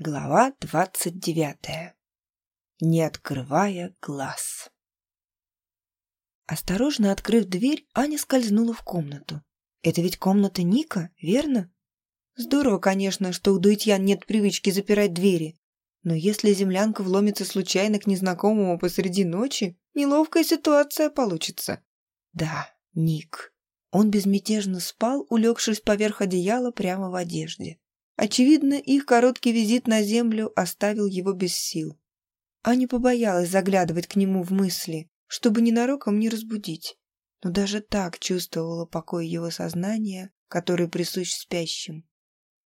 Глава двадцать девятая. Не открывая глаз. Осторожно открыв дверь, Аня скользнула в комнату. Это ведь комната Ника, верно? Здорово, конечно, что у Дуйтьян нет привычки запирать двери. Но если землянка вломится случайно к незнакомому посреди ночи, неловкая ситуация получится. Да, Ник. Он безмятежно спал, улегшись поверх одеяла прямо в одежде. Очевидно, их короткий визит на землю оставил его без сил. Аня побоялась заглядывать к нему в мысли, чтобы ненароком не разбудить, но даже так чувствовала покой его сознания, который присущ спящим.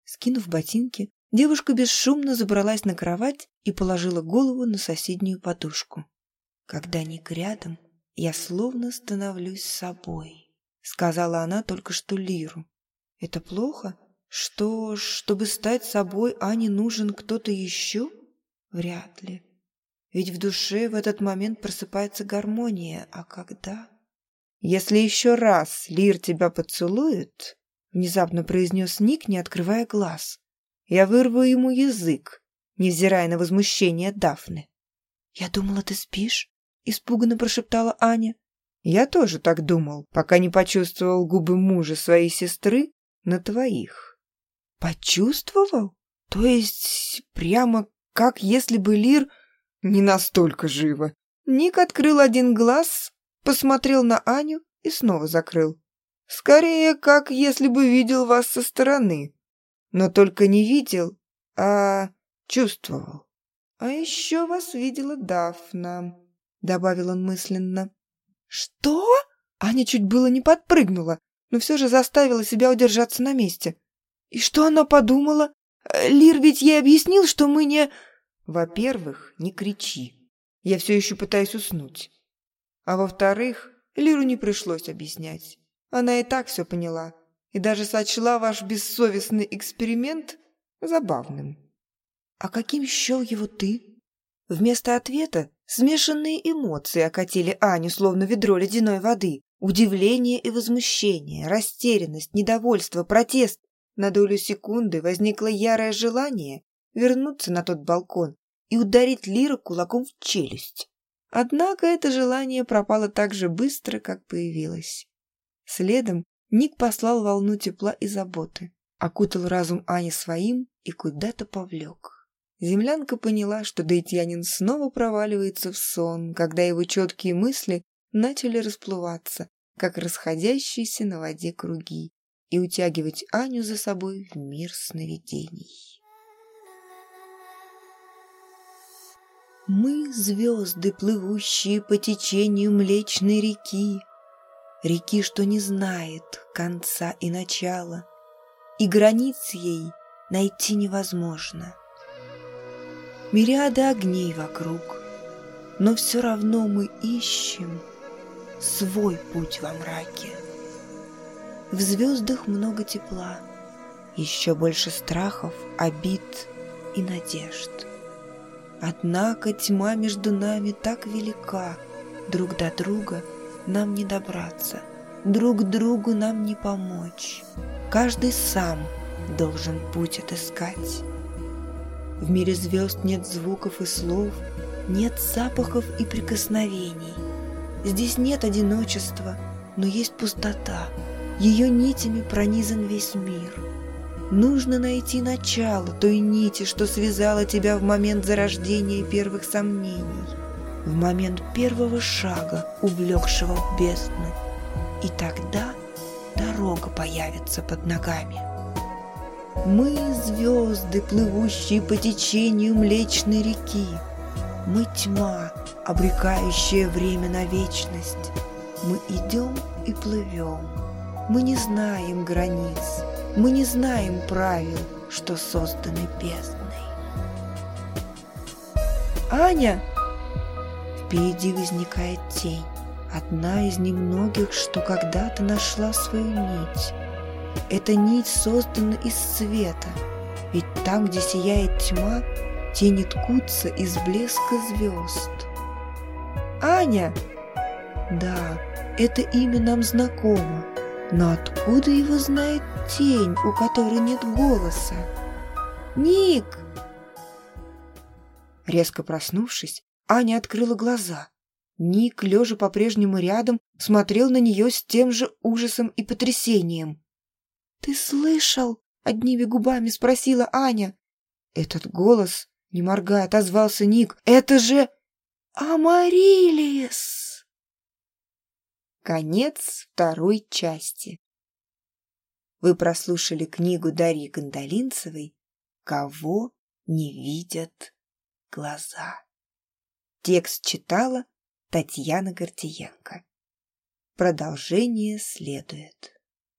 Скинув ботинки, девушка бесшумно забралась на кровать и положила голову на соседнюю подушку. «Когда Ник рядом, я словно становлюсь собой», — сказала она только что Лиру. «Это плохо?» Что, чтобы стать собой, Ане нужен кто-то еще? Вряд ли. Ведь в душе в этот момент просыпается гармония, а когда... «Если еще раз Лир тебя поцелует», — внезапно произнес Ник, не открывая глаз, «я вырву ему язык, невзирая на возмущение Дафны». «Я думала, ты спишь?» — испуганно прошептала Аня. «Я тоже так думал, пока не почувствовал губы мужа своей сестры на твоих». Почувствовал? То есть прямо как если бы Лир не настолько живо. Ник открыл один глаз, посмотрел на Аню и снова закрыл. Скорее, как если бы видел вас со стороны. Но только не видел, а чувствовал. А еще вас видела Дафна, добавил он мысленно. Что? Аня чуть было не подпрыгнула, но все же заставила себя удержаться на месте. И что она подумала? Э, Лир ведь ей объяснил, что мы не... Во-первых, не кричи. Я все еще пытаюсь уснуть. А во-вторых, Лиру не пришлось объяснять. Она и так все поняла. И даже сочла ваш бессовестный эксперимент забавным. А каким счел его ты? Вместо ответа смешанные эмоции окатили Аню, словно ведро ледяной воды. Удивление и возмущение, растерянность, недовольство, протест. На долю секунды возникло ярое желание вернуться на тот балкон и ударить Лиру кулаком в челюсть. Однако это желание пропало так же быстро, как появилось. Следом Ник послал волну тепла и заботы, окутал разум Ани своим и куда-то повлек. Землянка поняла, что Дейтьянин снова проваливается в сон, когда его четкие мысли начали расплываться, как расходящиеся на воде круги, и утягивать Аню за собой в мир сновидений. Мы звезды, плывущие по течению Млечной реки, Реки, что не знает конца и начала, И границ ей найти невозможно. Мириады огней вокруг, но все равно мы ищем Свой путь во мраке. В звездах много тепла, еще больше страхов, обид и надежд. Однако тьма между нами так велика, друг до друга нам не добраться, друг другу нам не помочь. Каждый сам должен путь отыскать. В мире звезд нет звуков и слов, нет запахов и прикосновений. Здесь нет одиночества, но есть пустота — ее нитями пронизан весь мир. Нужно найти начало той нити, что связала тебя в момент зарождения первых сомнений, в момент первого шага, увлекшего в бездну. И тогда дорога появится под ногами. Мы звезды, плывущие по течению Млечной реки. Мы тьма, обрекающая время на вечность. Мы идем и плывем мы не знаем границ, мы не знаем правил, что созданы бездной. «Аня!» Впереди возникает тень, одна из немногих, что когда-то нашла свою нить. Эта нить создана из света, ведь там, где сияет тьма, тени ткутся из блеска звезд. «Аня!» Да, это имя нам знакомо. Но откуда его знает тень, у которой нет голоса? «Ник!» Резко проснувшись, Аня открыла глаза. Ник, лежа по-прежнему рядом, смотрел на нее с тем же ужасом и потрясением. «Ты слышал?» — одними губами спросила Аня. Этот голос, не моргая, отозвался Ник. «Это же Амарилис!» Конец второй части. Вы прослушали книгу Дарьи Гондолинцевой «Кого не видят глаза». Текст читала Татьяна Гордиенко. Продолжение следует.